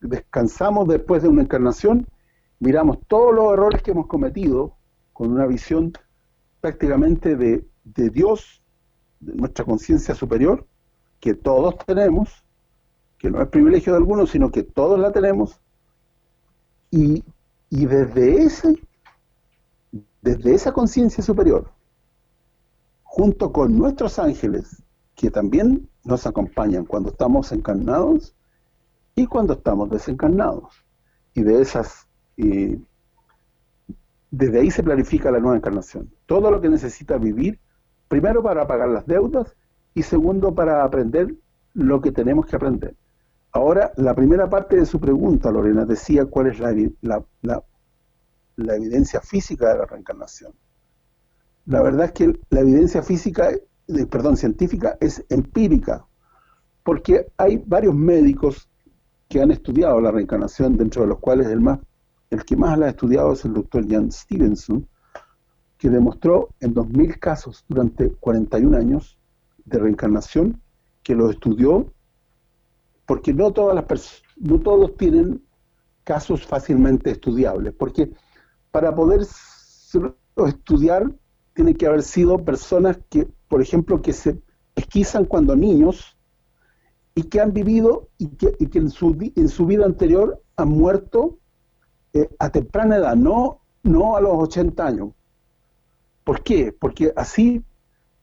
descansamos después de una encarnación, miramos todos los errores que hemos cometido con una visión prácticamente de, de Dios, de nuestra conciencia superior, que todos tenemos, que no es privilegio de algunos, sino que todos la tenemos, y, y desde ese desde esa conciencia superior, junto con nuestros ángeles, que también nos acompañan cuando estamos encarnados y cuando estamos desencarnados. Y de esas, desde ahí se planifica la nueva encarnación. Todo lo que necesita vivir, primero para pagar las deudas y segundo para aprender lo que tenemos que aprender. Ahora, la primera parte de su pregunta, Lorena, decía cuál es la, evidencia física de la reencarnación. La verdad es que la evidencia física, eh, perdón, científica es empírica, porque hay varios médicos que han estudiado la reencarnación, dentro de los cuales el más el que más la ha estudiado es el doctor Jan Stevenson, que demostró en 2.000 casos durante 41 años de reencarnación, que lo estudió, porque no todas las no todos tienen casos fácilmente estudiables, porque para poder estudiar tienen que haber sido personas que, por ejemplo, que se esquizan cuando niños y que han vivido y que, en, su, en su vida anterior han muerto eh, a temprana edad, no, no a los 80 años. ¿Por qué? Porque así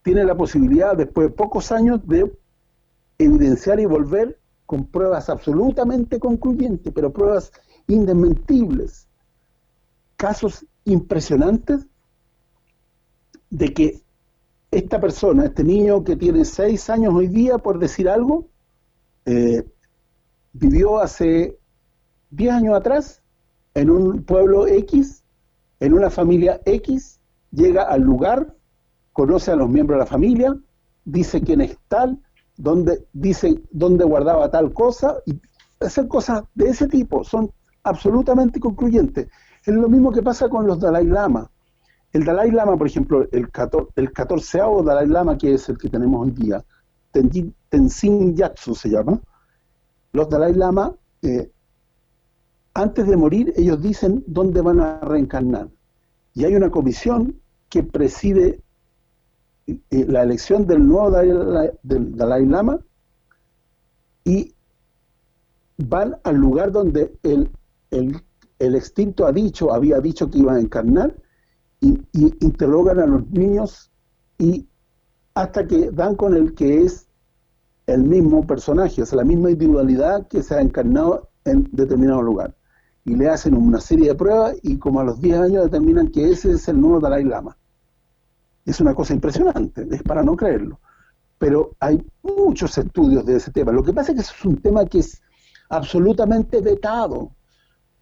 tiene la posibilidad, después de pocos años, de evidenciar y volver con pruebas absolutamente concluyentes, pero pruebas indesmentibles, casos impresionantes de que esta persona, este niño que tiene seis años hoy día, por decir algo, eh, vivió hace diez años atrás en un pueblo X, en una familia X, llega al lugar, conoce a los miembros de la familia, dice quién es tal, dónde, dice dónde guardaba tal cosa, y hacer cosas de ese tipo son absolutamente concluyentes. Es lo mismo que pasa con los Dalai Lama. El Dalai Lama, por ejemplo, el, 14, el 14 Dalai Lama, que es el que tenemos hoy día, Tenzin Yatsu se llama, los Dalai Lama, eh, antes de morir, ellos dicen dónde van a reencarnar. Y hay una comisión que preside la elección del nuevo Dalai, del Dalai Lama y van al lugar donde el, el, el extinto ha dicho, había dicho que iba a encarnar, y, interrogan a los niños y hasta que dan con el que es el mismo personaje, o sea, la misma individualidad que se ha encarnado en determinado lugar. Y le hacen una serie de pruebas y como a los 10 años determinan que ese es el nuevo Dalai Lama. Es una cosa impresionante, es para no creerlo. Pero hay muchos estudios de ese tema. Lo que pasa es que es un tema que es absolutamente vetado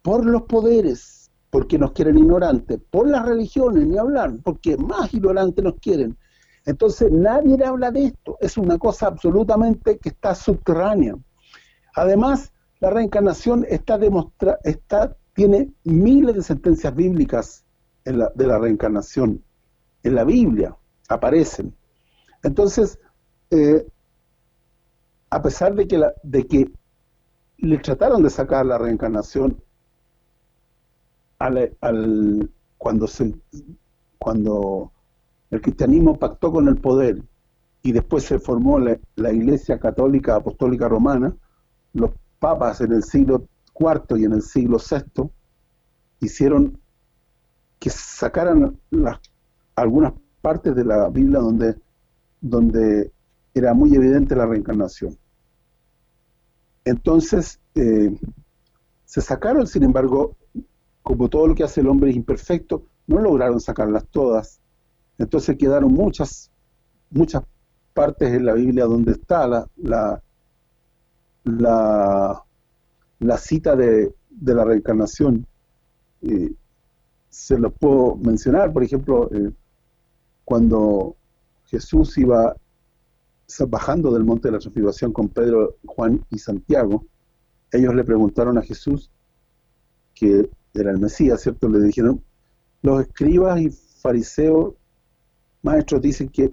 por los poderes porque nos quieren ignorantes, por las religiones, ni hablar, porque más ignorantes nos quieren. Entonces nadie habla de esto, es una cosa absolutamente que está subterránea. Además, la reencarnación está demostrada, está tiene miles de sentencias bíblicas de la reencarnación. En la Biblia aparecen. Entonces, eh, a pesar de que, la, de que le trataron de sacar la reencarnación al, cuando se cuando el cristianismo pactó con el poder y después se formó la, Iglesia Católica Apostólica Romana, los papas en el siglo IV y en el siglo VI hicieron que sacaran las, algunas partes de la Biblia donde donde era muy evidente la reencarnación. Entonces, eh, se sacaron, sin embargo, como todo lo que hace el hombre es imperfecto, no lograron sacarlas todas. Entonces quedaron muchas muchas partes en la Biblia donde está la la la cita de, la reencarnación. se lo puedo mencionar, por ejemplo, cuando Jesús iba bajando del monte de la transfiguración con Pedro, Juan y Santiago, ellos le preguntaron a Jesús, que era el Mesías, ¿cierto? Le dijeron, los escribas y fariseos, maestros, dicen que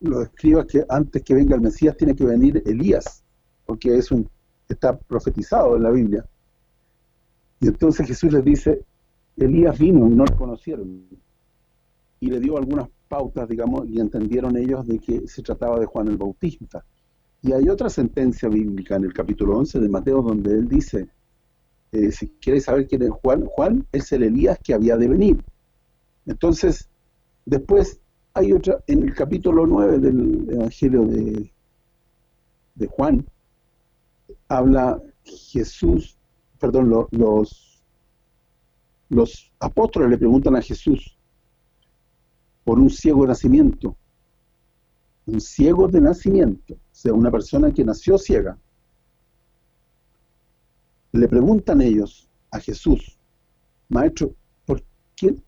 los escribas que antes que venga el Mesías tiene que venir Elías, porque es un está profetizado en la Biblia. Y entonces Jesús les dice, Elías vino y no lo conocieron. Y le dio algunas pautas, digamos, y entendieron ellos de que se trataba de Juan el Bautista. Y hay otra sentencia bíblica en el capítulo 11 de Mateo donde él dice, eh, si quieres saber quién es Juan, Juan es el Elías que había de venir. Entonces, después hay otra, en el capítulo 9 del Evangelio de, de Juan, habla Jesús, perdón, los, los apóstoles le preguntan a Jesús por un ciego de nacimiento, un ciego de nacimiento, o sea, una persona que nació ciega. Le preguntan ellos a Jesús, Maestro, ¿por quién,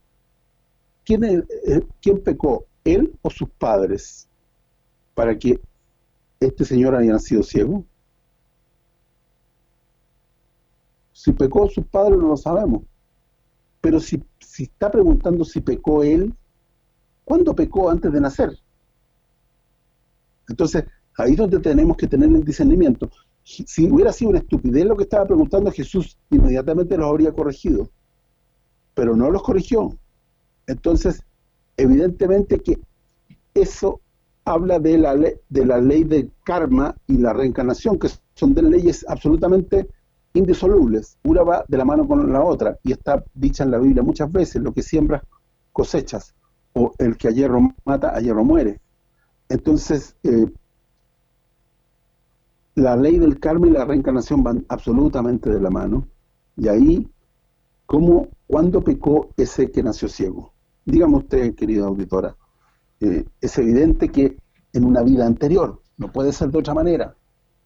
quién, eh, quién pecó, él o sus padres, para que este señor haya nacido ciego? Si pecó sus padres no lo sabemos. Pero si, si está preguntando si pecó él, ¿cuándo pecó antes de nacer? Entonces, ahí es donde tenemos que tener el discernimiento. Si hubiera sido una estupidez lo que estaba preguntando Jesús, inmediatamente los habría corregido. Pero no los corrigió. Entonces, evidentemente que eso habla de la, ley, de la ley del karma y la reencarnación, que son de leyes absolutamente indisolubles. Una va de la mano con la otra, y está dicha en la Biblia muchas veces, lo que siembras cosechas, o el que a hierro mata, a hierro muere. Entonces, eh, la ley del karma y la reencarnación van absolutamente de la mano. Y ahí, ¿cómo, cuándo pecó ese que nació ciego? Dígame usted, querida auditora, eh, es evidente que en una vida anterior, no puede ser de otra manera.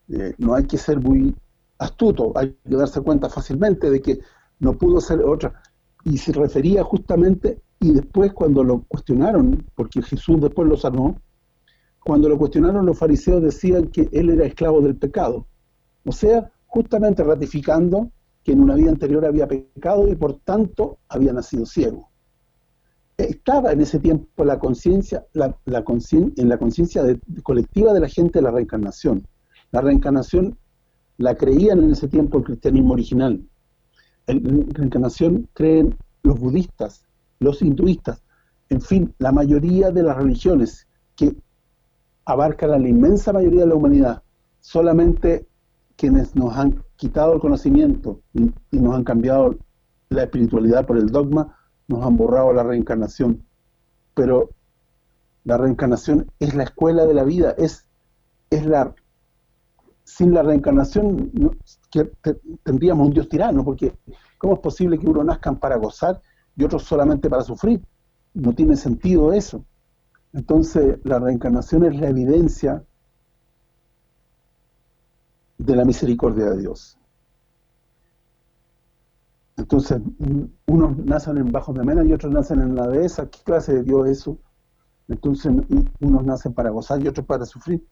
Eh, no hay que ser muy astuto, hay que darse cuenta fácilmente de que no pudo ser otra. Y se refería justamente, y después cuando lo cuestionaron, porque Jesús después lo sanó, cuando lo cuestionaron los fariseos decían que él era esclavo del pecado. O sea, justamente ratificando que en una vida anterior había pecado y por tanto había nacido ciego. Estaba en ese tiempo la conciencia la, en la conciencia colectiva de la gente la reencarnación. La reencarnación la creían en ese tiempo el cristianismo original. En reencarnación creen los budistas, los hinduistas, en fin, la mayoría de las religiones que abarcan a la inmensa mayoría de la humanidad. Solamente quienes nos han quitado el conocimiento y, nos han cambiado la espiritualidad por el dogma, nos han borrado la reencarnación. Pero la reencarnación es la escuela de la vida, es, es la sin la reencarnación que tendríamos un Dios tirano, porque ¿cómo es posible que uno nazcan para gozar y otros solamente para sufrir? No tiene sentido eso. Entonces, la reencarnación es la evidencia de la misericordia de Dios. Entonces, unos nacen en bajos de mena y otros nacen en la dehesa. ¿Qué clase de Dios es eso? Entonces, unos nacen para gozar y otros para sufrir.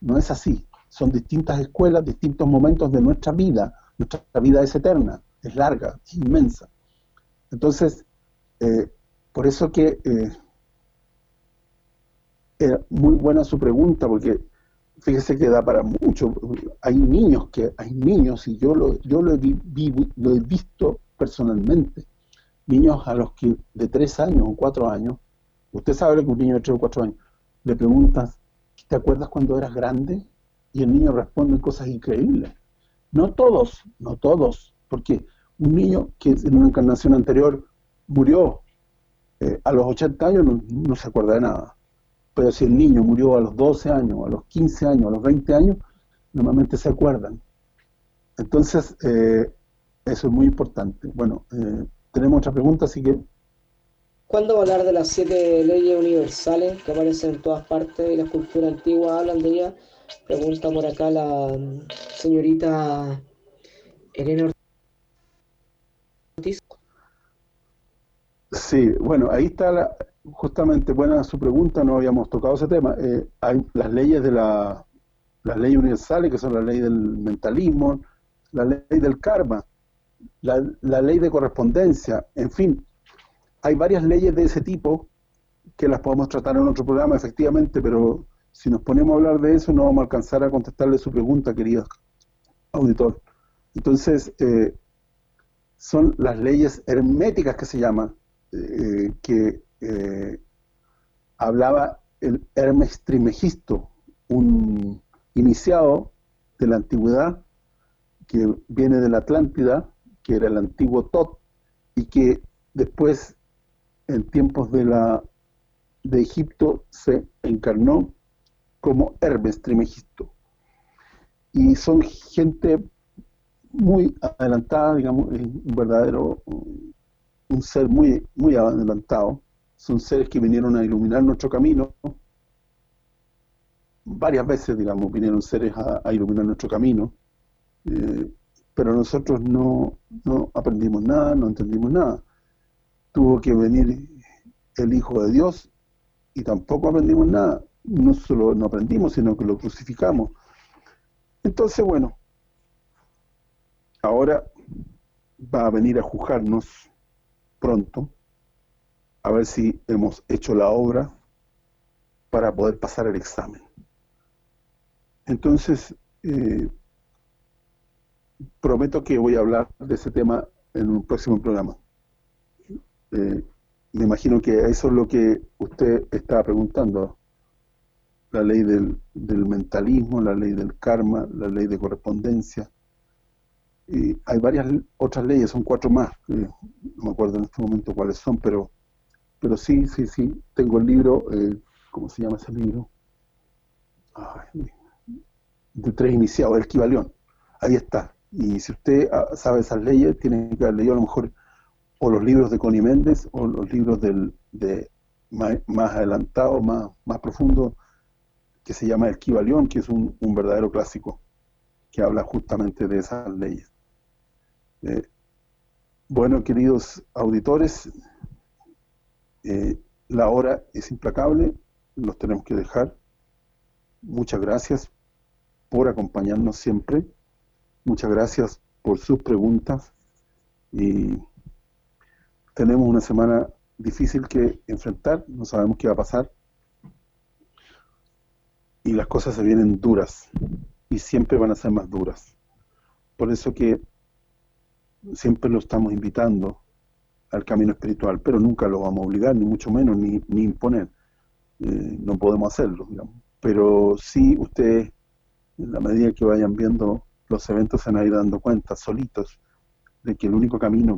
No es así son distintas escuelas, distintos momentos de nuestra vida. Nuestra vida es eterna, es larga, es inmensa. Entonces, eh, por eso que eh, es muy buena su pregunta, porque fíjese que da para mucho. Hay niños que hay niños, y yo lo, yo lo, he, lo he visto personalmente, niños a los que de tres años o cuatro años, usted sabe que un niño de tres o cuatro años, le preguntas, ¿te acuerdas cuando eras grande? y el niño responde cosas increíbles. No todos, no todos, porque un niño que en una encarnación anterior murió eh, a los 80 años no, se acuerda de nada. Pero si el niño murió a los 12 años, a los 15 años, a los 20 años, normalmente se acuerdan. Entonces, eh, eso es muy importante. Bueno, eh, tenemos otra pregunta, así que... ¿Cuándo hablar de las siete leyes universales que aparecen en todas partes y la cultura antigua hablan de ellas? Pregunta por acá la señorita Elena Ortiz. Sí, bueno, ahí está la, justamente buena su pregunta, no habíamos tocado ese tema. Eh, hay las leyes de la las leyes universales, que son la ley del mentalismo, la ley del karma, la, ley de correspondencia, en fin, hay varias leyes de ese tipo que las podemos tratar en otro programa, efectivamente, pero si nos ponemos a hablar de eso no vamos a alcanzar a contestarle su pregunta, querido auditor. Entonces, eh, son las leyes herméticas que se llama, eh, que eh, hablaba el Hermes Trimegisto, un iniciado de la antigüedad que viene de la Atlántida, que era el antiguo Tot, y que después, en tiempos de la de Egipto, se encarnó como Hermes Trimegisto. Y son gente muy adelantada, digamos, un verdadero, un ser muy muy adelantado. Son seres que vinieron a iluminar nuestro camino. Varias veces, digamos, vinieron seres a, iluminar nuestro camino. Eh, pero nosotros no, no aprendimos nada, no entendimos nada. Tuvo que venir el Hijo de Dios y tampoco aprendimos nada. No solo no aprendimos, sino que lo crucificamos. Entonces, bueno, ahora va a venir a juzgarnos pronto, a ver si hemos hecho la obra para poder pasar el examen. Entonces, eh, prometo que voy a hablar de ese tema en un próximo programa. Eh, me imagino que eso es lo que usted estaba preguntando. La ley del, mentalismo, la ley del karma, la ley de correspondencia. Y hay varias otras leyes, son cuatro más, no me acuerdo en este momento cuáles son, pero pero sí, sí, sí, tengo el libro, eh, ¿cómo se llama ese libro? de tres iniciados, el Kibalión. Ahí está. Y si usted ah, sabe esas leyes, tiene que haber leído a lo mejor o los libros de Connie Méndez o los libros del, de más, más adelantado, más, más profundo, que se llama El Kibalión, que es un, verdadero clásico, que habla justamente de esas leyes. Eh, bueno, queridos auditores, eh, la hora es implacable, los tenemos que dejar. Muchas gracias por acompañarnos siempre. Muchas gracias por sus preguntas y tenemos una semana difícil que enfrentar, no sabemos qué va a pasar y las cosas se vienen duras y siempre van a ser más duras. Por eso que siempre lo estamos invitando al camino espiritual, pero nunca lo vamos a obligar, ni mucho menos, ni, ni imponer. Eh, no podemos hacerlo, digamos. Pero sí ustedes, en la medida que vayan viendo los eventos se van a ir dando cuenta solitos de que el único camino